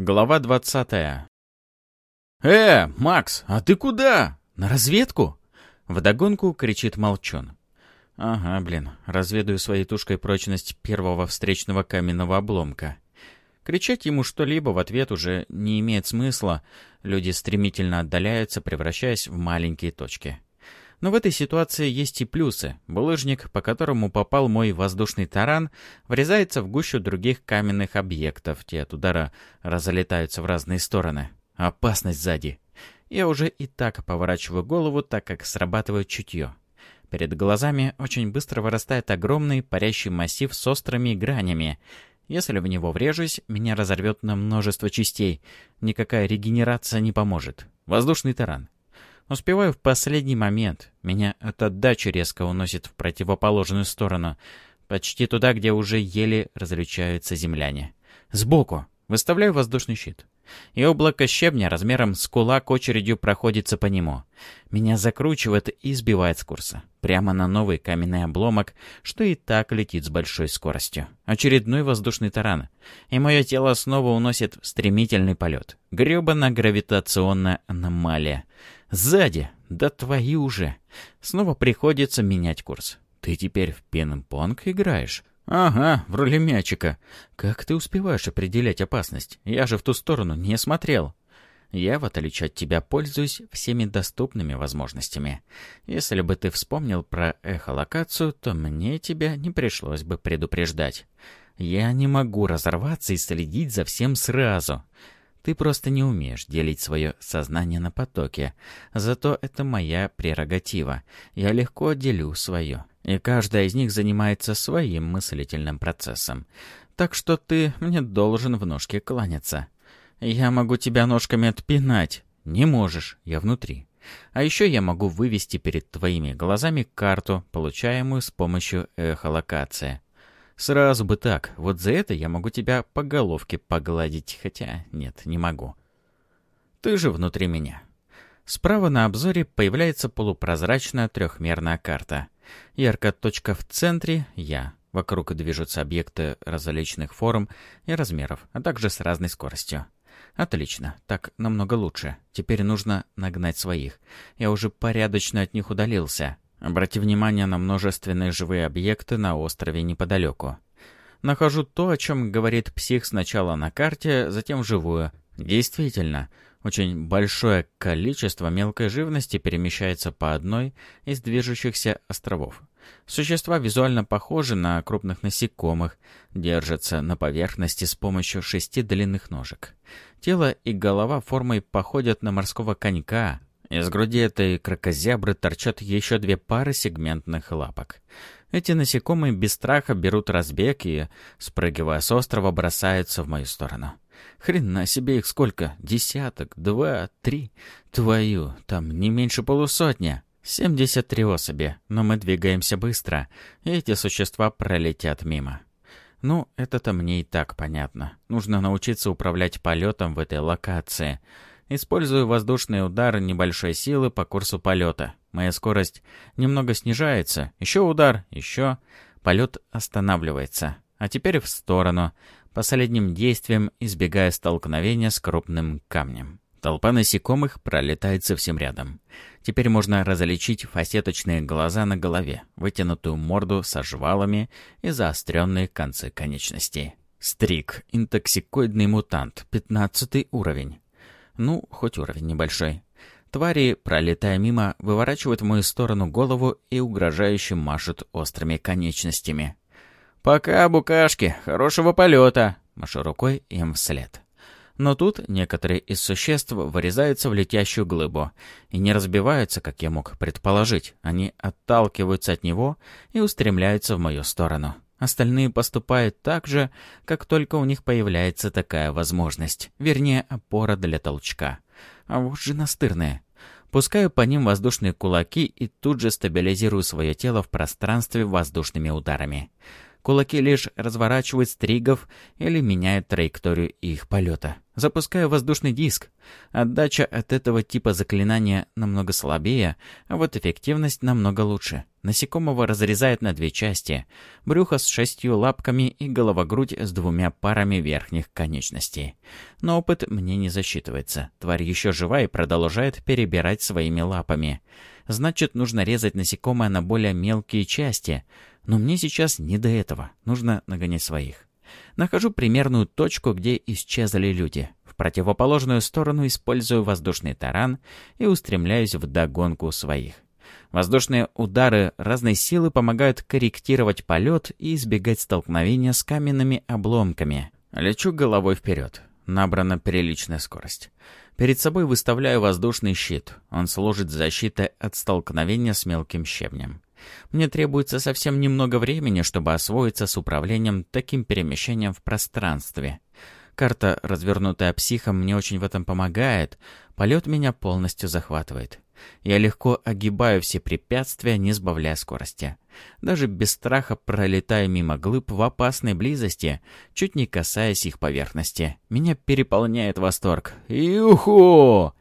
Глава двадцатая. «Э, Макс, а ты куда? На разведку?» Вдогонку кричит Молчун. «Ага, блин, разведаю своей тушкой прочность первого встречного каменного обломка». Кричать ему что-либо в ответ уже не имеет смысла. Люди стремительно отдаляются, превращаясь в маленькие точки. Но в этой ситуации есть и плюсы. Булыжник, по которому попал мой воздушный таран, врезается в гущу других каменных объектов. Те от удара разлетаются в разные стороны. Опасность сзади. Я уже и так поворачиваю голову, так как срабатывает чутье. Перед глазами очень быстро вырастает огромный парящий массив с острыми гранями. Если в него врежусь, меня разорвет на множество частей. Никакая регенерация не поможет. Воздушный таран. Успеваю в последний момент. Меня от отдачи резко уносит в противоположную сторону. Почти туда, где уже еле различаются земляне. Сбоку. Выставляю воздушный щит. И облако щебня размером с кулак очередью проходится по нему. Меня закручивает и сбивает с курса. Прямо на новый каменный обломок, что и так летит с большой скоростью. Очередной воздушный таран. И мое тело снова уносит в стремительный полет. Гребана гравитационная аномалия. Сзади! Да твои уже! Снова приходится менять курс. Ты теперь в пинг-понг играешь? Ага, в роли мячика. Как ты успеваешь определять опасность? Я же в ту сторону не смотрел. Я, в отличие от тебя, пользуюсь всеми доступными возможностями. Если бы ты вспомнил про эхолокацию, то мне тебя не пришлось бы предупреждать. Я не могу разорваться и следить за всем сразу. Ты просто не умеешь делить свое сознание на потоки. Зато это моя прерогатива. Я легко делю свое. И каждая из них занимается своим мыслительным процессом. Так что ты мне должен в ножке кланяться. Я могу тебя ножками отпинать. Не можешь, я внутри. А еще я могу вывести перед твоими глазами карту, получаемую с помощью эхолокации. Сразу бы так. Вот за это я могу тебя по головке погладить, хотя нет, не могу. Ты же внутри меня. Справа на обзоре появляется полупрозрачная трехмерная карта. Яркая точка в центре — я. Вокруг движутся объекты различных форм и размеров, а также с разной скоростью. Отлично, так намного лучше. Теперь нужно нагнать своих. Я уже порядочно от них удалился. Обрати внимание на множественные живые объекты на острове неподалеку. Нахожу то, о чем говорит псих сначала на карте, затем вживую. Действительно, очень большое количество мелкой живности перемещается по одной из движущихся островов. Существа визуально похожи на крупных насекомых, держатся на поверхности с помощью шести длинных ножек. Тело и голова формой походят на морского конька, из груди этой крокозябры торчат еще две пары сегментных лапок. Эти насекомые без страха берут разбег и, спрыгивая с острова, бросаются в мою сторону. Хрена себе их сколько? Десяток? Два? Три? Твою, там не меньше полусотня. Семьдесят три особи, но мы двигаемся быстро, и эти существа пролетят мимо. Ну, это-то мне и так понятно. Нужно научиться управлять полетом в этой локации — Использую воздушный удар небольшой силы по курсу полета. Моя скорость немного снижается. Еще удар, еще. Полет останавливается. А теперь в сторону. Последним действием избегая столкновения с крупным камнем. Толпа насекомых пролетает совсем рядом. Теперь можно различить фасеточные глаза на голове, вытянутую морду со жвалами и заостренные концы конечностей. Стрик, интоксикоидный мутант, 15 уровень. Ну, хоть уровень небольшой. Твари, пролетая мимо, выворачивают в мою сторону голову и угрожающе машут острыми конечностями. «Пока, букашки! Хорошего полета!» — машу рукой им вслед. Но тут некоторые из существ вырезаются в летящую глыбу и не разбиваются, как я мог предположить. Они отталкиваются от него и устремляются в мою сторону. Остальные поступают так же, как только у них появляется такая возможность, вернее, опора для толчка. А вот же настырные. Пускаю по ним воздушные кулаки и тут же стабилизирую свое тело в пространстве воздушными ударами. Кулаки лишь разворачивают стригов или меняют траекторию их полета. Запускаю воздушный диск. Отдача от этого типа заклинания намного слабее, а вот эффективность намного лучше. Насекомого разрезает на две части. Брюхо с шестью лапками и голова-грудь с двумя парами верхних конечностей. Но опыт мне не засчитывается. Тварь еще жива и продолжает перебирать своими лапами. Значит, нужно резать насекомое на более мелкие части. Но мне сейчас не до этого. Нужно нагонять своих. Нахожу примерную точку, где исчезли люди. В противоположную сторону использую воздушный таран и устремляюсь в догонку своих. Воздушные удары разной силы помогают корректировать полет и избегать столкновения с каменными обломками. Лечу головой вперед. Набрана приличная скорость. Перед собой выставляю воздушный щит. Он служит защитой от столкновения с мелким щебнем. Мне требуется совсем немного времени, чтобы освоиться с управлением таким перемещением в пространстве. Карта, развернутая психом, мне очень в этом помогает. Полет меня полностью захватывает. Я легко огибаю все препятствия, не сбавляя скорости. Даже без страха пролетаю мимо глыб в опасной близости, чуть не касаясь их поверхности. Меня переполняет восторг. Юху!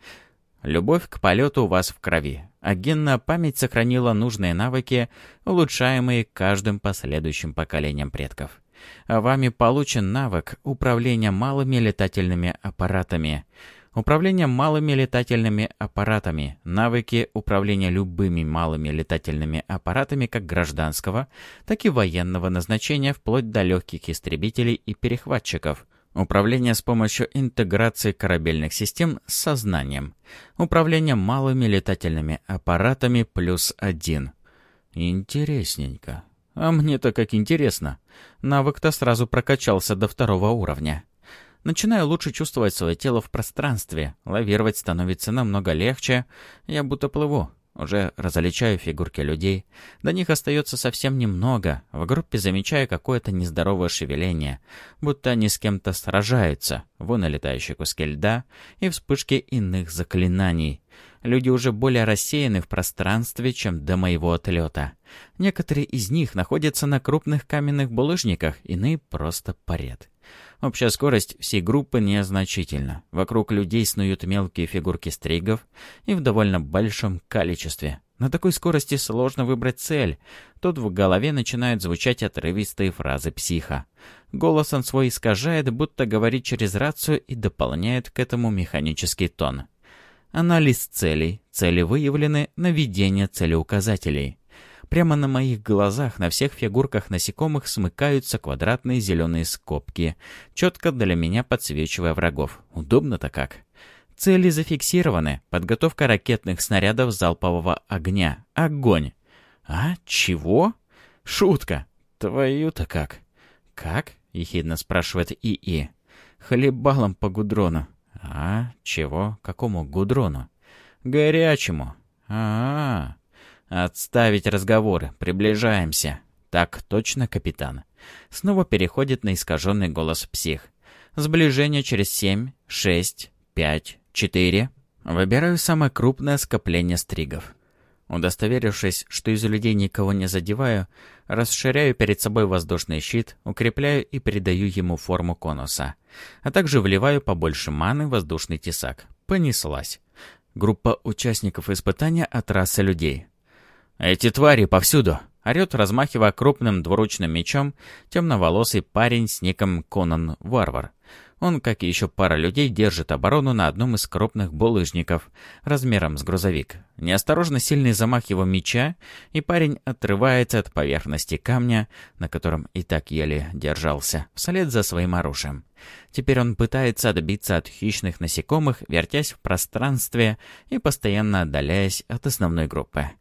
Любовь к полету у вас в крови, а генная память сохранила нужные навыки, улучшаемые каждым последующим поколением предков. А вами получен навык управления малыми летательными аппаратами. Управление малыми летательными аппаратами, навыки управления любыми малыми летательными аппаратами как гражданского, так и военного назначения вплоть до легких истребителей и перехватчиков – Управление с помощью интеграции корабельных систем с сознанием. Управление малыми летательными аппаратами плюс один. Интересненько. А мне-то как интересно. Навык-то сразу прокачался до второго уровня. Начинаю лучше чувствовать свое тело в пространстве. Лавировать становится намного легче. Я будто плыву. Уже различаю фигурки людей. До них остается совсем немного. В группе замечаю какое-то нездоровое шевеление, будто они с кем-то сражаются. Вон и летающие куски льда и вспышки иных заклинаний. Люди уже более рассеяны в пространстве, чем до моего отлета. Некоторые из них находятся на крупных каменных булыжниках, иные просто парят. Общая скорость всей группы незначительна. Вокруг людей снуют мелкие фигурки стригов и в довольно большом количестве. На такой скорости сложно выбрать цель. Тут в голове начинают звучать отрывистые фразы психа. Голос он свой искажает, будто говорит через рацию и дополняет к этому механический тон. Анализ целей. Цели выявлены. Наведение целеуказателей. Прямо на моих глазах на всех фигурках насекомых смыкаются квадратные зеленые скобки, четко для меня подсвечивая врагов. Удобно-то как. Цели зафиксированы. Подготовка ракетных снарядов залпового огня. Огонь. А? Чего? Шутка. Твою-то как? Как? Ехидно спрашивает ИИ. Хлебалом по гудрону. А? Чего? Какому гудрону? Горячему. А-а-а. «Отставить разговоры. Приближаемся». «Так точно, капитан». Снова переходит на искаженный голос псих. «Сближение через семь, шесть, пять, четыре». Выбираю самое крупное скопление стригов. Удостоверившись, что из людей никого не задеваю, расширяю перед собой воздушный щит, укрепляю и передаю ему форму конуса, а также вливаю побольше маны в воздушный тесак. Понеслась. Группа участников испытания от расы людей. «Эти твари повсюду!» — орёт, размахивая крупным двуручным мечом, темноволосый парень с ником Конан Варвар. Он, как и еще пара людей, держит оборону на одном из крупных булыжников, размером с грузовик. Неосторожно сильный замах его меча, и парень отрывается от поверхности камня, на котором и так еле держался, вслед за своим оружием. Теперь он пытается отбиться от хищных насекомых, вертясь в пространстве и постоянно отдаляясь от основной группы.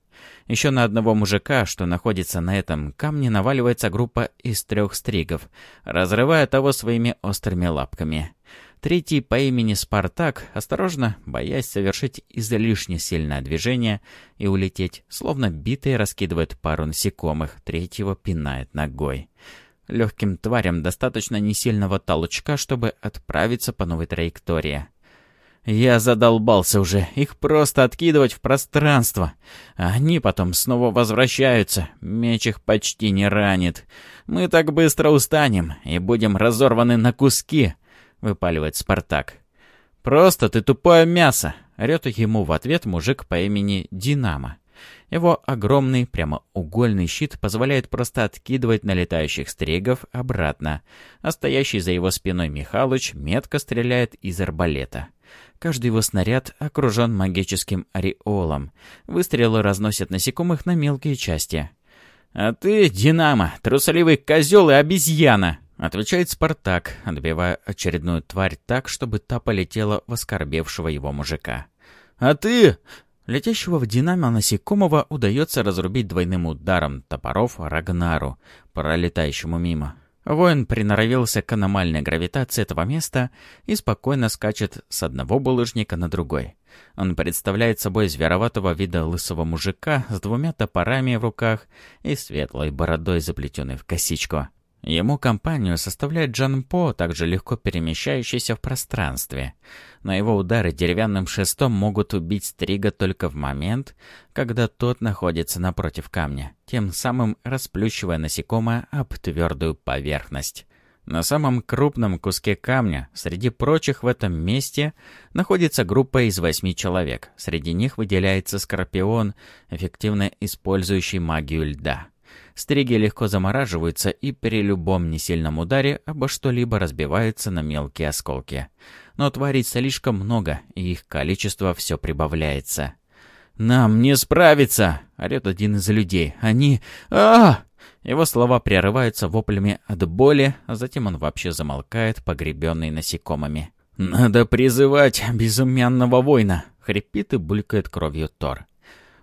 Еще на одного мужика, что находится на этом камне, наваливается группа из трех стригов, разрывая того своими острыми лапками. Третий по имени Спартак, осторожно, боясь совершить излишне сильное движение и улететь, словно битый раскидывает пару насекомых, третьего пинает ногой. Легким тварям достаточно несильного толчка, чтобы отправиться по новой траектории. Я задолбался уже их просто откидывать в пространство. Они потом снова возвращаются. Меч их почти не ранит. Мы так быстро устанем и будем разорваны на куски, выпаливает Спартак. «Просто ты тупое мясо!» — орёт ему в ответ мужик по имени Динамо. Его огромный прямоугольный щит позволяет просто откидывать налетающих стригов обратно, а стоящий за его спиной Михалыч метко стреляет из арбалета. Каждый его снаряд окружен магическим ореолом. Выстрелы разносят насекомых на мелкие части. «А ты, Динамо, трусоливый козел и обезьяна!» Отвечает Спартак, отбивая очередную тварь так, чтобы та полетела в оскорбевшего его мужика. «А ты...» Летящего в динамо насекомого удается разрубить двойным ударом топоров Рагнару, пролетающему мимо. Воин приноровился к аномальной гравитации этого места и спокойно скачет с одного булыжника на другой. Он представляет собой звероватого вида лысого мужика с двумя топорами в руках и светлой бородой, заплетенной в косичку. Ему компанию составляет Джан По, также легко перемещающийся в пространстве. Но его удары деревянным шестом могут убить Стрига только в момент, когда тот находится напротив камня, тем самым расплющивая насекомое об твердую поверхность. На самом крупном куске камня, среди прочих в этом месте, находится группа из восьми человек. Среди них выделяется Скорпион, эффективно использующий магию льда. Стриги легко замораживаются и при любом несильном ударе обо что-либо разбиваются на мелкие осколки. Но тварей слишком много, и их количество все прибавляется. «Нам не справиться!» — орёт один из людей. «Они... а, Его слова прерываются воплями от боли, а затем он вообще замолкает, погребенный насекомыми. «Надо призывать безымянного воина!» — хрипит и булькает кровью Тор.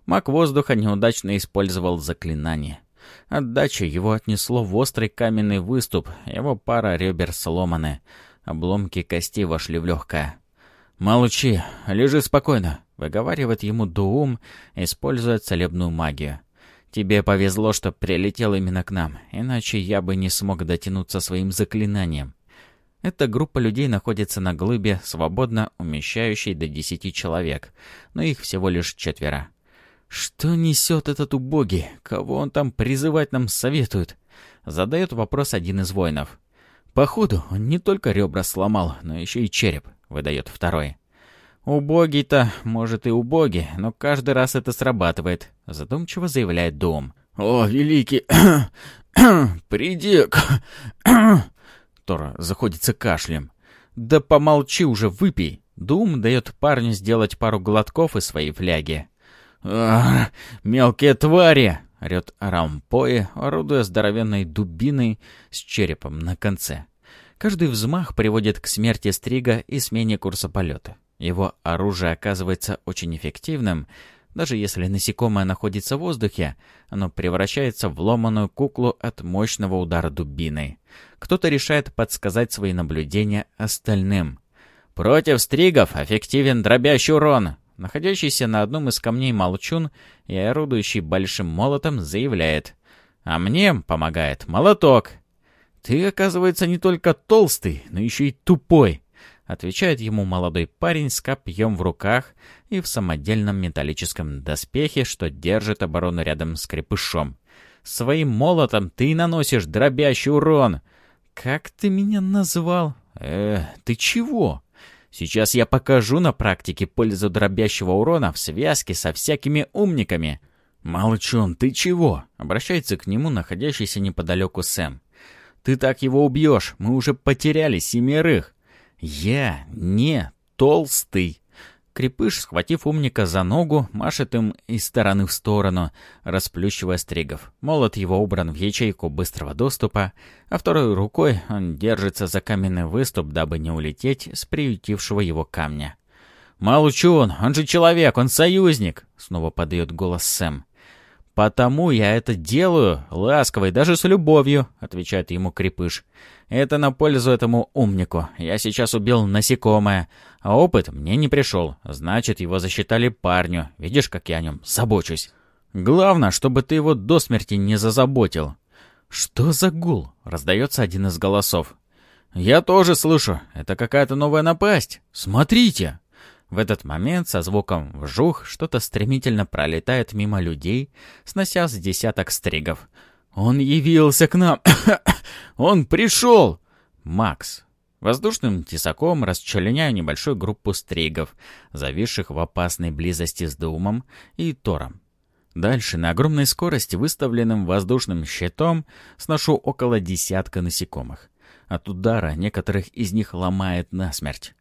Маг воздуха неудачно использовал заклинание. Отдача его отнесло в острый каменный выступ, его пара ребер сломаны. Обломки кости вошли в легкое. «Молчи, лежи спокойно», — выговаривает ему Дуум, используя целебную магию. «Тебе повезло, что прилетел именно к нам, иначе я бы не смог дотянуться своим заклинанием». Эта группа людей находится на глыбе, свободно умещающей до десяти человек, но их всего лишь четверо. «Что несет этот убогий? Кого он там призывать нам советует?» Задает вопрос один из воинов. «Походу, он не только ребра сломал, но еще и череп», — выдает второй. «Убогий-то, может, и убогий, но каждый раз это срабатывает», — задумчиво заявляет Дом. «О, великий! Приди Тора заходится кашлем. «Да помолчи уже, выпей!» Дум дает парню сделать пару глотков из своей фляги. «Ах, мелкие твари!» — орёт Рампои, орудуя здоровенной дубиной с черепом на конце. Каждый взмах приводит к смерти Стрига и смене курса полета. Его оружие оказывается очень эффективным. Даже если насекомое находится в воздухе, оно превращается в ломаную куклу от мощного удара дубиной. Кто-то решает подсказать свои наблюдения остальным. «Против стригов эффективен дробящий урон», Находящийся на одном из камней молчун и орудующий большим молотом заявляет. «А мне помогает молоток». «Ты, оказывается, не только толстый, но еще и тупой», — отвечает ему молодой парень с копьем в руках и в самодельном металлическом доспехе, что держит оборону рядом с крепышом. «Своим молотом ты наносишь дробящий урон». «Как ты меня назвал?» «Э, ты чего?» Сейчас я покажу на практике пользу дробящего урона в связке со всякими умниками. «Молчун, ты чего?» — обращается к нему находящийся неподалеку Сэм. «Ты так его убьешь, мы уже потеряли семерых». «Я не толстый». Крепыш, схватив умника за ногу, машет им из стороны в сторону, расплющивая стригов. Молот его убран в ячейку быстрого доступа, а второй рукой он держится за каменный выступ, дабы не улететь с приютившего его камня. «Молчун, он же человек, он союзник!» — снова подает голос Сэм. «Потому я это делаю, ласково и даже с любовью», — отвечает ему крепыш. «Это на пользу этому умнику. Я сейчас убил насекомое, а опыт мне не пришел. Значит, его засчитали парню. Видишь, как я о нем забочусь. Главное, чтобы ты его до смерти не зазаботил». «Что за гул?» — раздается один из голосов. «Я тоже слышу. Это какая-то новая напасть. Смотрите!» В этот момент со звуком «вжух» что-то стремительно пролетает мимо людей, снося с десяток стригов. «Он явился к нам! Он пришел!» «Макс!» Воздушным тесаком расчленяю небольшую группу стригов, зависших в опасной близости с Думом и Тором. Дальше на огромной скорости, выставленным воздушным щитом, сношу около десятка насекомых. От удара некоторых из них ломает насмерть.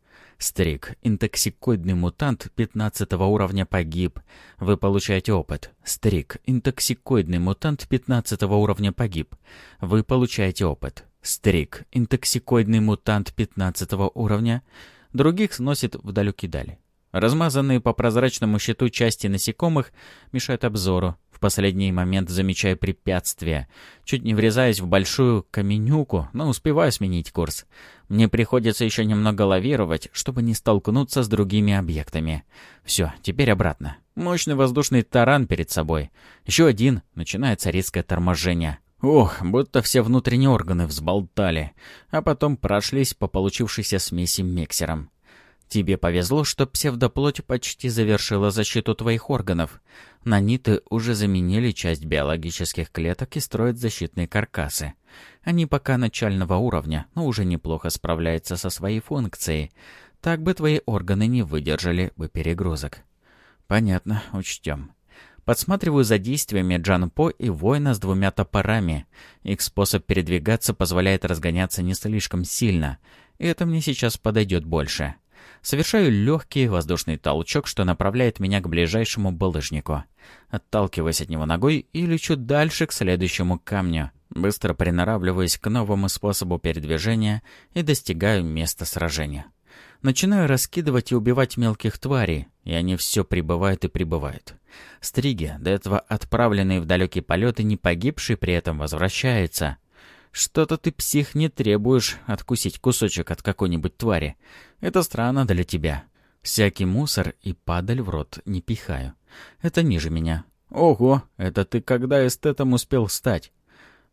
Стрик, интоксикоидный мутант 15 уровня погиб. Вы получаете опыт. Стрик, интоксикоидный мутант 15 уровня погиб. Вы получаете опыт. Стрик, интоксикоидный мутант 15 уровня. Других сносит в далекие дали. Размазанные по прозрачному щиту части насекомых мешают обзору. Последний момент замечаю препятствие. Чуть не врезаясь в большую каменюку, но успеваю сменить курс. Мне приходится еще немного лавировать, чтобы не столкнуться с другими объектами. Все, теперь обратно. Мощный воздушный таран перед собой. Еще один. Начинается резкое торможение. Ох, будто все внутренние органы взболтали, а потом прошлись по получившейся смеси миксером. Тебе повезло, что псевдоплоть почти завершила защиту твоих органов. Наниты уже заменили часть биологических клеток и строят защитные каркасы. Они пока начального уровня, но уже неплохо справляются со своей функцией. Так бы твои органы не выдержали бы перегрузок. Понятно, учтем. Подсматриваю за действиями Джанпо и воина с двумя топорами. Их способ передвигаться позволяет разгоняться не слишком сильно, и это мне сейчас подойдет больше. Совершаю легкий воздушный толчок, что направляет меня к ближайшему булыжнику. Отталкиваясь от него ногой и лечу дальше к следующему камню. Быстро приноравливаюсь к новому способу передвижения и достигаю места сражения. Начинаю раскидывать и убивать мелких тварей, и они все прибывают и прибывают. Стриги, до этого отправленные в далекие полеты, не погибшие при этом возвращаются. Что-то ты, псих, не требуешь откусить кусочек от какой-нибудь твари. Это странно для тебя. Всякий мусор и падаль в рот не пихаю. Это ниже меня. Ого, это ты когда эстетом успел стать?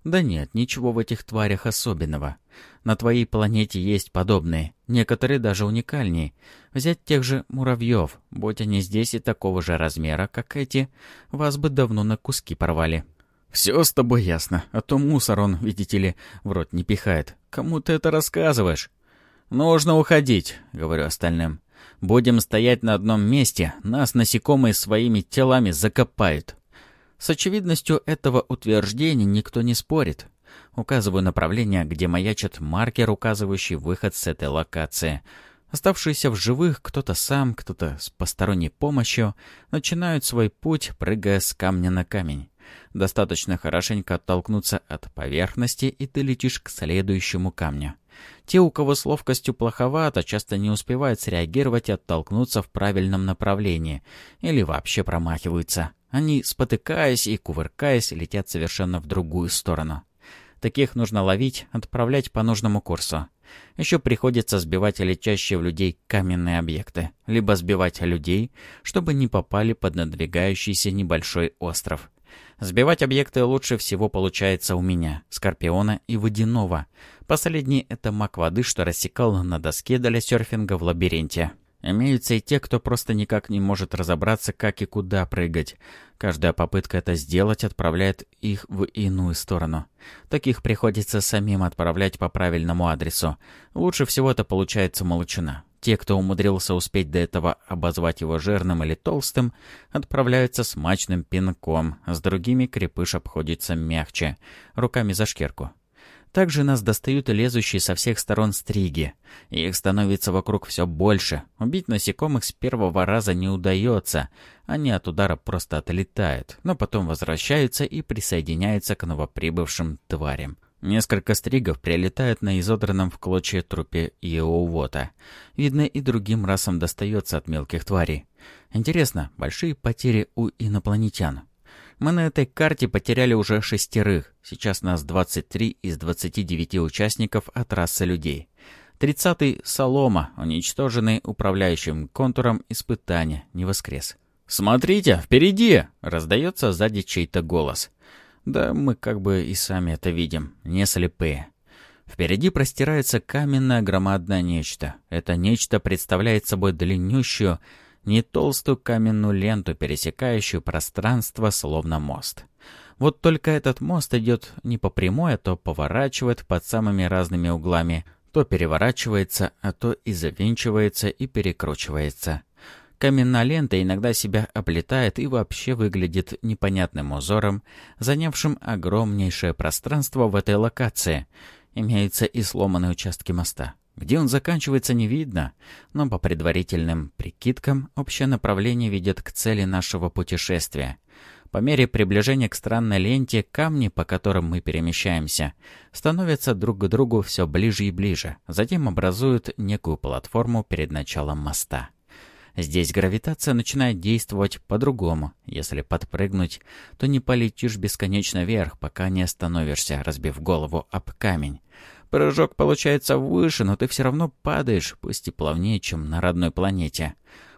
Да нет, ничего в этих тварях особенного. На твоей планете есть подобные, некоторые даже уникальнее. Взять тех же муравьев, будь они здесь и такого же размера, как эти, вас бы давно на куски порвали. «Все с тобой ясно, а то мусор он, видите ли, в рот не пихает. Кому ты это рассказываешь?» «Нужно уходить», — говорю остальным. «Будем стоять на одном месте, нас насекомые своими телами закопают». С очевидностью этого утверждения никто не спорит. Указываю направление, где маячит маркер, указывающий выход с этой локации. Оставшиеся в живых, кто-то сам, кто-то с посторонней помощью, начинают свой путь, прыгая с камня на камень. Достаточно хорошенько оттолкнуться от поверхности, и ты летишь к следующему камню. Те, у кого с ловкостью плоховато, часто не успевают среагировать и оттолкнуться в правильном направлении, или вообще промахиваются. Они, спотыкаясь и кувыркаясь, летят совершенно в другую сторону. Таких нужно ловить, отправлять по нужному курсу. Еще приходится сбивать летящие в людей каменные объекты, либо сбивать людей, чтобы не попали под надвигающийся небольшой остров. Сбивать объекты лучше всего получается у меня, Скорпиона и Водяного. Последний — это маг воды, что рассекал на доске для серфинга в лабиринте. Имеются и те, кто просто никак не может разобраться, как и куда прыгать. Каждая попытка это сделать отправляет их в иную сторону. Таких приходится самим отправлять по правильному адресу. Лучше всего это получается молочина. Те, кто умудрился успеть до этого обозвать его жирным или толстым, отправляются с мачным пинком, с другими крепыш обходится мягче, руками за шкирку. Также нас достают лезущие со всех сторон стриги. Их становится вокруг все больше. Убить насекомых с первого раза не удается. Они от удара просто отлетают, но потом возвращаются и присоединяются к новоприбывшим тварям. Несколько стригов прилетают на изодранном в клочья трупе Еоувота. Видно, и другим расам достается от мелких тварей. Интересно, большие потери у инопланетян. Мы на этой карте потеряли уже шестерых. Сейчас нас 23 из 29 участников от расы людей. Тридцатый — Солома, уничтоженный управляющим контуром испытания, не воскрес. «Смотрите, впереди!» — раздается сзади чей-то голос. Да мы как бы и сами это видим, не слепые. Впереди простирается каменное громадное нечто. Это нечто представляет собой длиннющую, не толстую каменную ленту, пересекающую пространство, словно мост. Вот только этот мост идет не по прямой, а то поворачивает под самыми разными углами. То переворачивается, а то и завинчивается и перекручивается. Каменная лента иногда себя облетает и вообще выглядит непонятным узором, занявшим огромнейшее пространство в этой локации. Имеются и сломанные участки моста. Где он заканчивается, не видно, но по предварительным прикидкам общее направление ведет к цели нашего путешествия. По мере приближения к странной ленте камни, по которым мы перемещаемся, становятся друг к другу все ближе и ближе, затем образуют некую платформу перед началом моста. Здесь гравитация начинает действовать по-другому. Если подпрыгнуть, то не полетишь бесконечно вверх, пока не остановишься, разбив голову об камень. Прыжок получается выше, но ты все равно падаешь, пусть и плавнее, чем на родной планете.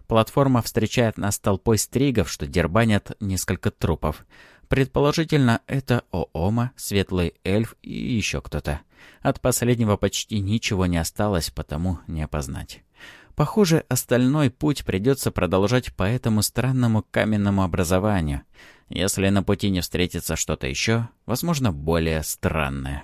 Платформа встречает нас толпой стригов, что дербанят несколько трупов. Предположительно, это Оома, Светлый Эльф и еще кто-то. От последнего почти ничего не осталось, потому не опознать. Похоже, остальной путь придется продолжать по этому странному каменному образованию, если на пути не встретится что-то еще, возможно, более странное.